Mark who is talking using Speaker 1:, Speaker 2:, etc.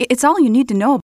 Speaker 1: It's all you need to know